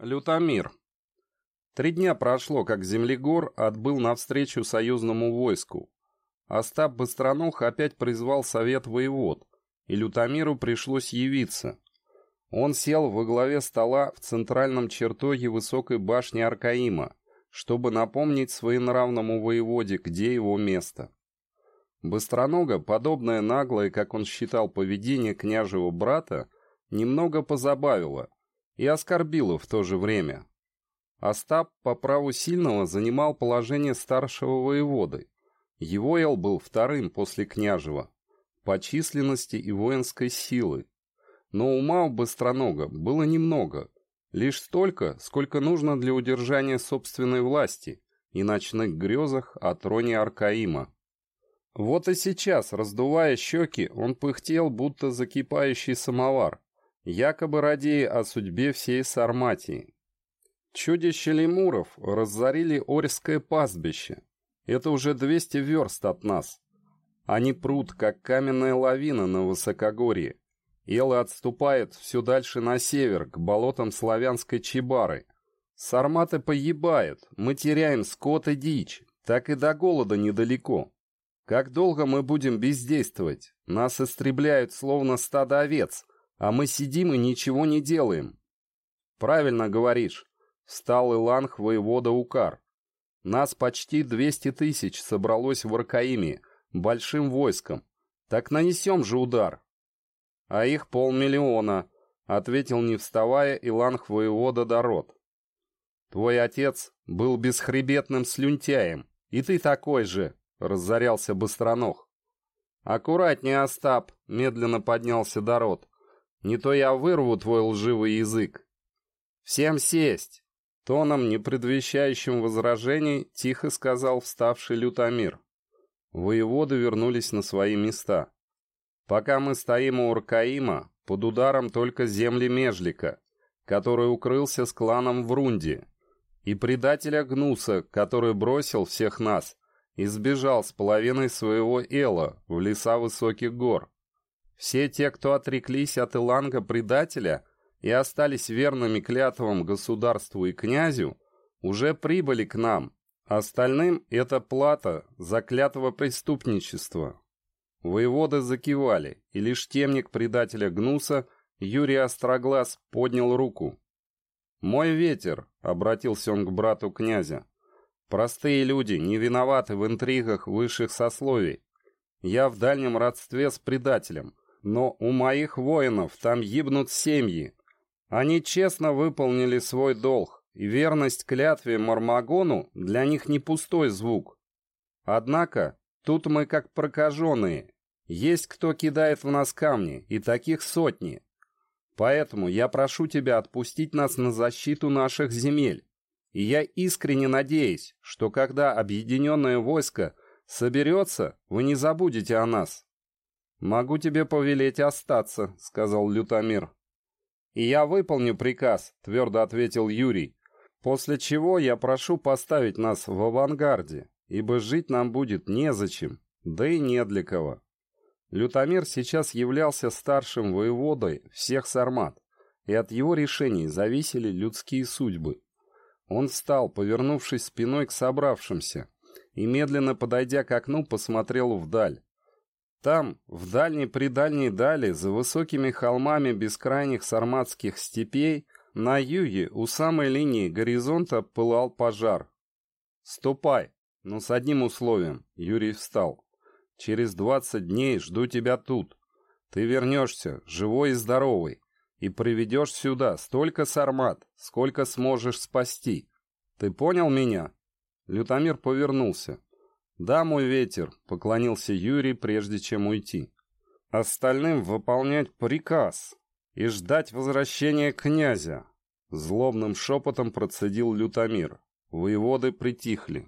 Лютомир. Три дня прошло, как Землегор отбыл навстречу союзному войску. Остап Быстроног опять призвал совет воевод, и Лютомиру пришлось явиться. Он сел во главе стола в центральном чертоге высокой башни Аркаима, чтобы напомнить своенравному воеводе, где его место. Быстронога, подобное наглое, как он считал, поведение княжего брата, немного позабавило – и оскорбило в то же время. Остап по праву сильного занимал положение старшего воеводы. Его эл был вторым после княжего, по численности и воинской силы. Но ума у Быстронога было немного, лишь столько, сколько нужно для удержания собственной власти и ночных грезах о троне Аркаима. Вот и сейчас, раздувая щеки, он пыхтел, будто закипающий самовар, якобы ради о судьбе всей Сарматии. Чудища лемуров разорили Орское пастбище. Это уже 200 верст от нас. Они прут, как каменная лавина на высокогорье. Элы отступает все дальше на север, к болотам славянской Чебары. Сарматы погибают, мы теряем скот и дичь, так и до голода недалеко. Как долго мы будем бездействовать? Нас истребляют, словно стадо овец, а мы сидим и ничего не делаем. Правильно говоришь. Встал Иланг воевода Укар. Нас почти 200 тысяч собралось в Аркаиме, большим войском. Так нанесем же удар. А их полмиллиона, ответил не вставая Иланг воевода Дород. Твой отец был бесхребетным слюнтяем, и ты такой же, разорялся Быстроног. Аккуратнее, Остап, медленно поднялся Дород. Не то я вырву твой лживый язык. Всем сесть!» Тоном, не предвещающим возражений, тихо сказал вставший лютомир. Воеводы вернулись на свои места. Пока мы стоим у Уркаима, под ударом только земли Межлика, который укрылся с кланом Врунди, и предателя Гнуса, который бросил всех нас и сбежал с половиной своего Эла в леса высоких гор. Все те, кто отреклись от Иланга предателя и остались верными клятвам государству и князю, уже прибыли к нам. Остальным это плата за клятво преступничества. Воеводы закивали, и лишь темник предателя Гнуса, Юрий Остроглаз, поднял руку. «Мой ветер», — обратился он к брату князя, — «простые люди не виноваты в интригах высших сословий. Я в дальнем родстве с предателем, но у моих воинов там гибнут семьи. Они честно выполнили свой долг, и верность клятве Мармагону для них не пустой звук. Однако, тут мы как прокаженные. Есть кто кидает в нас камни, и таких сотни. Поэтому я прошу тебя отпустить нас на защиту наших земель. И я искренне надеюсь, что когда объединенное войско соберется, вы не забудете о нас. «Могу тебе повелеть остаться», — сказал Лютомир. «И я выполню приказ», — твердо ответил Юрий. «После чего я прошу поставить нас в авангарде, ибо жить нам будет незачем, да и не для кого». Лютомир сейчас являлся старшим воеводой всех сармат, и от его решений зависели людские судьбы. Он встал, повернувшись спиной к собравшимся, и, медленно подойдя к окну, посмотрел вдаль. Там, в дальней-предальней дали, за высокими холмами бескрайних сарматских степей, на юге, у самой линии горизонта, пылал пожар. «Ступай, но с одним условием», — Юрий встал. «Через двадцать дней жду тебя тут. Ты вернешься, живой и здоровый, и приведешь сюда столько сармат, сколько сможешь спасти. Ты понял меня?» Лютомир повернулся. «Да, мой ветер», — поклонился Юрий, прежде чем уйти. «Остальным выполнять приказ и ждать возвращения князя», — злобным шепотом процедил Лютомир. Воеводы притихли.